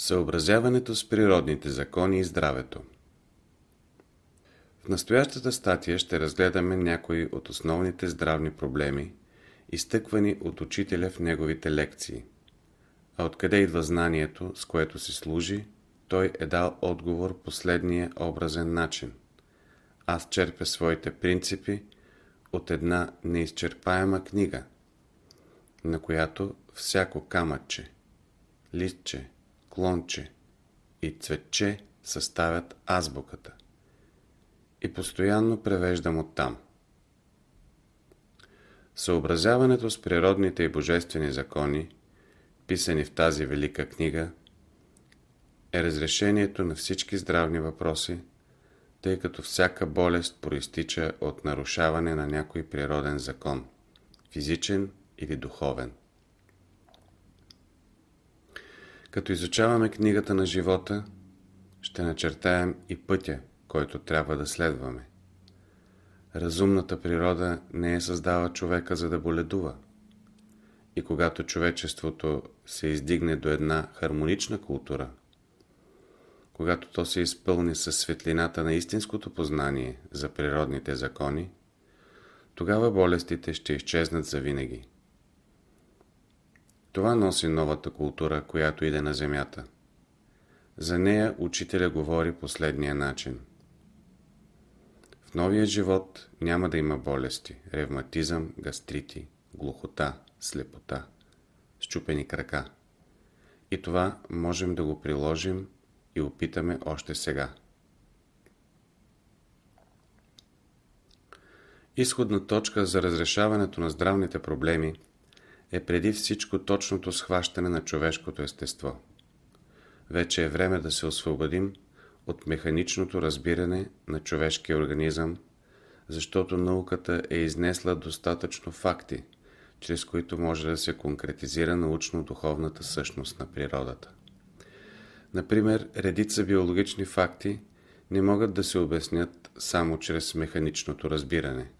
Съобразяването с природните закони и здравето В настоящата статия ще разгледаме някои от основните здравни проблеми, изтъквани от учителя в неговите лекции. А откъде идва знанието, с което се служи, той е дал отговор последния образен начин. Аз черпя своите принципи от една неизчерпаема книга, на която всяко камъче, листче, клонче и цветче съставят азбуката. И постоянно превеждам оттам. Съобразяването с природните и божествени закони, писани в тази велика книга, е разрешението на всички здравни въпроси, тъй като всяка болест проистича от нарушаване на някой природен закон, физичен или духовен. Като изучаваме книгата на живота, ще начертаем и пътя, който трябва да следваме. Разумната природа не е създала човека за да боледува. И когато човечеството се издигне до една хармонична култура, когато то се изпълни със светлината на истинското познание за природните закони, тогава болестите ще изчезнат завинаги. Това носи новата култура, която иде на Земята. За нея учителя говори последния начин. В новия живот няма да има болести, ревматизъм, гастрити, глухота, слепота, щупени крака. И това можем да го приложим и опитаме още сега. Изходна точка за разрешаването на здравните проблеми е преди всичко точното схващане на човешкото естество. Вече е време да се освободим от механичното разбиране на човешкия организъм, защото науката е изнесла достатъчно факти, чрез които може да се конкретизира научно-духовната същност на природата. Например, редица биологични факти не могат да се обяснят само чрез механичното разбиране.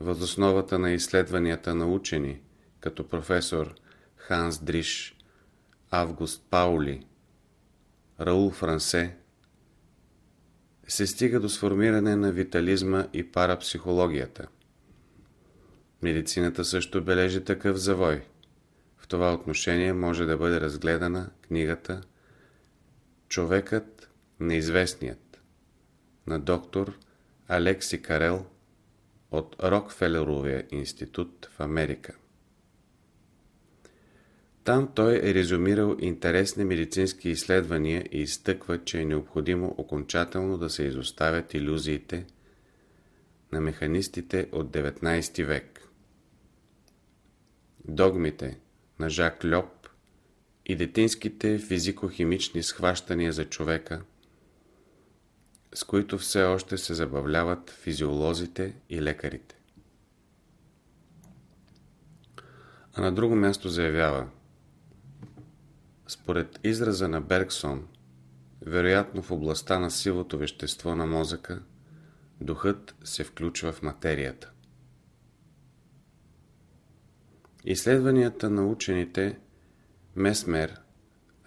Възосновата на изследванията на учени, като професор Ханс Дриш, Август Паули, Раул Франсе, се стига до сформиране на витализма и парапсихологията. Медицината също бележи такъв завой. В това отношение може да бъде разгледана книгата Човекът неизвестният на доктор Алекси Карел от Рокфелеровия институт в Америка. Там той е резюмирал интересни медицински изследвания и изтъква, че е необходимо окончателно да се изоставят иллюзиите на механистите от 19 век. Догмите на Жак Льоп и детинските физико-химични схващания за човека, с които все още се забавляват физиолозите и лекарите. А на друго място заявява – според израза на Бергсон, вероятно в областта на силото вещество на мозъка, духът се включва в материята. Изследванията на учените Месмер,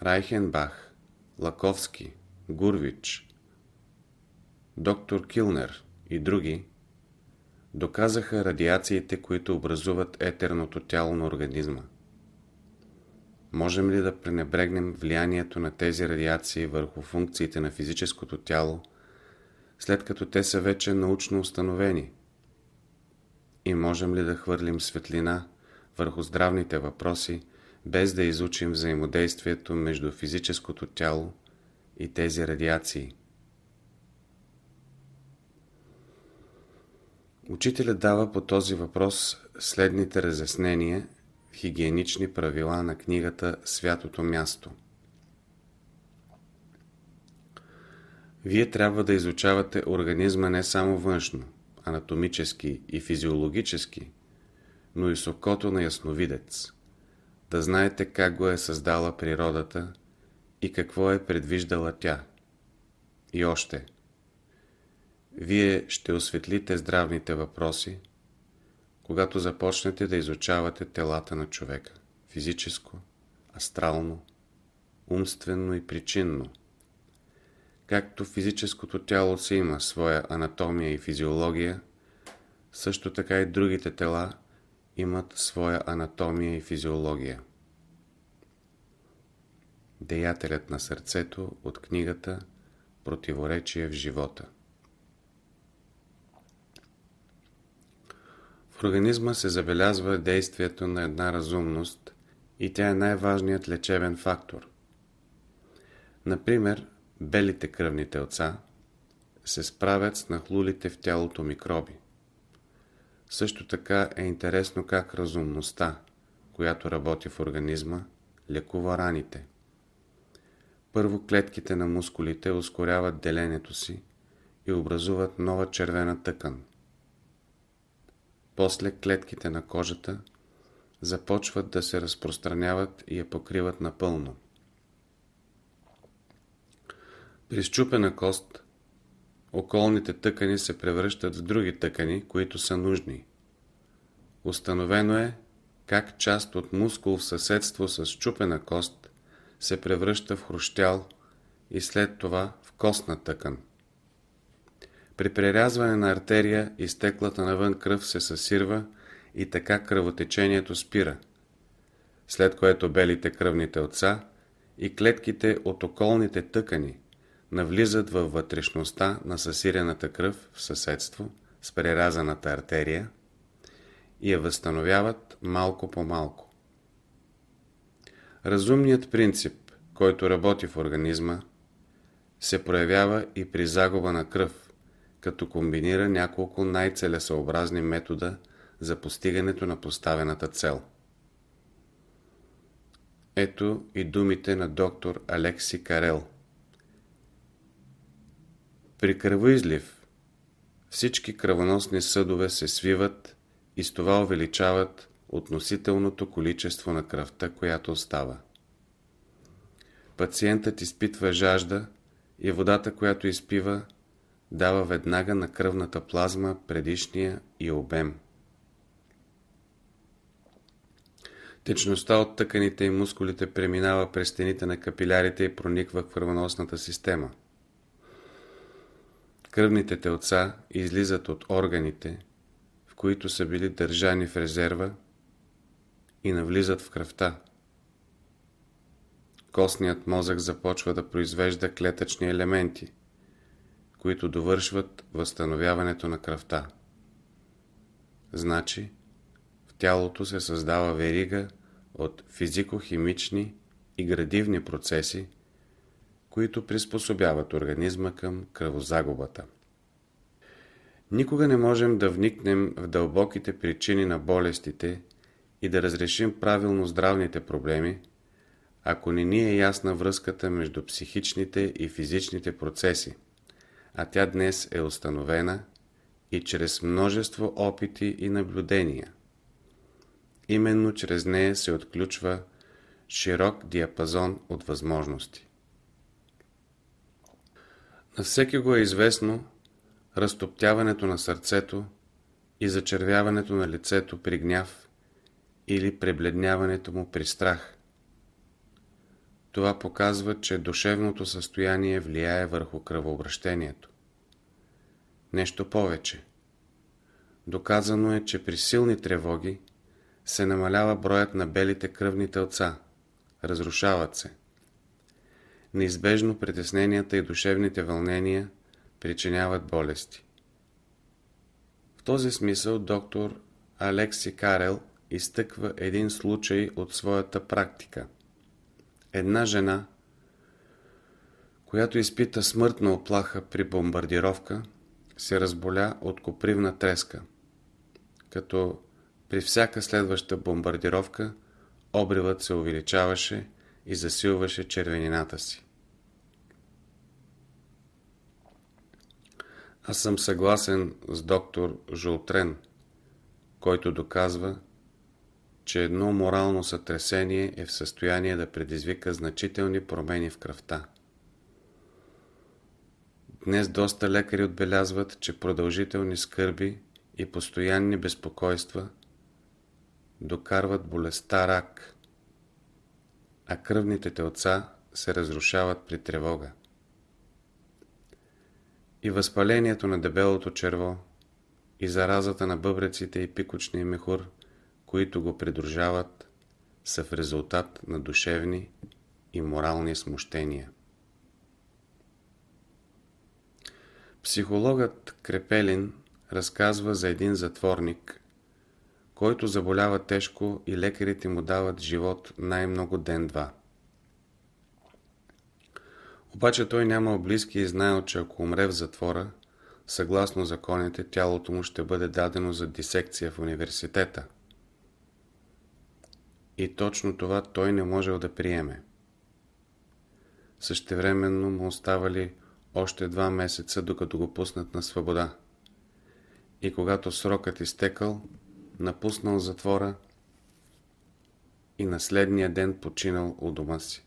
Райхенбах, Лаковски, Гурвич, доктор Килнер и други доказаха радиациите, които образуват етерното тяло на организма. Можем ли да пренебрегнем влиянието на тези радиации върху функциите на физическото тяло, след като те са вече научно установени? И можем ли да хвърлим светлина върху здравните въпроси, без да изучим взаимодействието между физическото тяло и тези радиации? Учителят дава по този въпрос следните разяснения хигиенични правила на книгата Святото място. Вие трябва да изучавате организма не само външно, анатомически и физиологически, но и с окото на ясновидец. Да знаете как го е създала природата и какво е предвиждала тя. И още. Вие ще осветлите здравните въпроси, когато започнете да изучавате телата на човека, физическо, астрално умственно и причинно. Както физическото тяло си има своя анатомия и физиология, също така и другите тела имат своя анатомия и физиология. Деятелят на сърцето от книгата Противоречие в живота Организма се забелязва действието на една разумност и тя е най-важният лечебен фактор. Например, белите кръвни телца се справят с нахлулите в тялото микроби. Също така е интересно как разумността, която работи в организма, лекува раните. Първо клетките на мускулите ускоряват деленето си и образуват нова червена тъкан. После клетките на кожата започват да се разпространяват и я покриват напълно. При щупена кост околните тъкани се превръщат в други тъкани, които са нужни. Установено е как част от мускул в съседство с щупена кост се превръща в хрущял и след това в костна тъкан. При прерязване на артерия изтеклата навън кръв се съсирва и така кръвотечението спира, след което белите кръвни телца и клетките от околните тъкани навлизат във вътрешността на съсирената кръв в съседство с прерязаната артерия и я възстановяват малко по малко. Разумният принцип, който работи в организма, се проявява и при загуба на кръв, като комбинира няколко най-целесообразни метода за постигането на поставената цел. Ето и думите на доктор Алекси Карел. При кръвоизлив всички кръвоносни съдове се свиват и с това увеличават относителното количество на кръвта, която остава. Пациентът изпитва жажда и водата, която изпива, дава веднага на кръвната плазма предишния и обем. Течността от тъканите и мускулите преминава през стените на капилярите и прониква в кръвоносната система. Кръвните телца излизат от органите, в които са били държани в резерва и навлизат в кръвта. Костният мозък започва да произвежда клетъчни елементи – които довършват възстановяването на кръвта. Значи, в тялото се създава верига от физико-химични и градивни процеси, които приспособяват организма към кръвозагубата. Никога не можем да вникнем в дълбоките причини на болестите и да разрешим правилно здравните проблеми, ако не ни е ясна връзката между психичните и физичните процеси а тя днес е установена и чрез множество опити и наблюдения. Именно чрез нея се отключва широк диапазон от възможности. На всеки го е известно разтоптяването на сърцето и зачервяването на лицето при гняв или пребледняването му при страх. Това показва, че душевното състояние влияе върху кръвообращението. Нещо повече. Доказано е, че при силни тревоги се намалява броят на белите кръвни телца. Разрушават се. Неизбежно притесненията и душевните вълнения причиняват болести. В този смисъл доктор Алекси Карел изтъква един случай от своята практика – Една жена, която изпита смъртна оплаха при бомбардировка, се разболя от копривна треска, като при всяка следваща бомбардировка обривът се увеличаваше и засилваше червенината си. Аз съм съгласен с доктор Жултрен, който доказва, че едно морално сътресение е в състояние да предизвика значителни промени в кръвта. Днес доста лекари отбелязват, че продължителни скърби и постоянни безпокойства докарват болестта рак, а кръвните телца се разрушават при тревога. И възпалението на дебелото черво, и заразата на бъбреците и пикочния мехур, които го придружават, са в резултат на душевни и морални смущения. Психологът Крепелин разказва за един затворник, който заболява тежко и лекарите му дават живот най-много ден-два. Обаче той нямал близки и знаел, че ако умре в затвора, съгласно законите, тялото му ще бъде дадено за дисекция в университета. И точно това той не можел да приеме. Същевременно му оставали още два месеца, докато го пуснат на свобода. И когато срокът изтекал, напуснал затвора и на следния ден починал у дома си.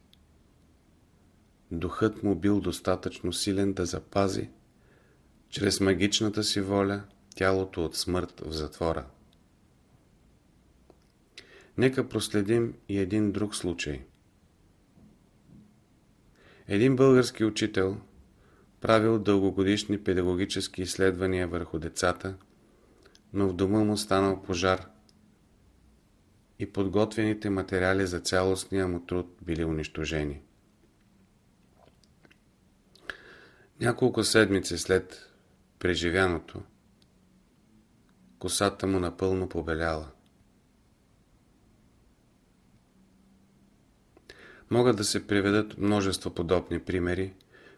Духът му бил достатъчно силен да запази, чрез магичната си воля, тялото от смърт в затвора. Нека проследим и един друг случай. Един български учител правил дългогодишни педагогически изследвания върху децата, но в дома му станал пожар и подготвените материали за цялостния му труд били унищожени. Няколко седмици след преживяното, косата му напълно побеляла. Могат да се приведат множество подобни примери,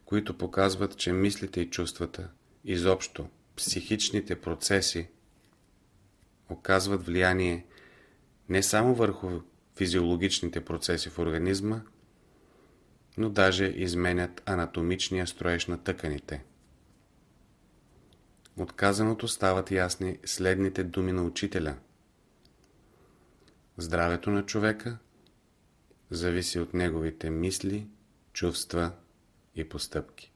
които показват, че мислите и чувствата, изобщо психичните процеси, оказват влияние не само върху физиологичните процеси в организма, но даже изменят анатомичния строеж на тъканите. Отказаното стават ясни следните думи на учителя. Здравето на човека зависи от неговите мисли, чувства и постъпки.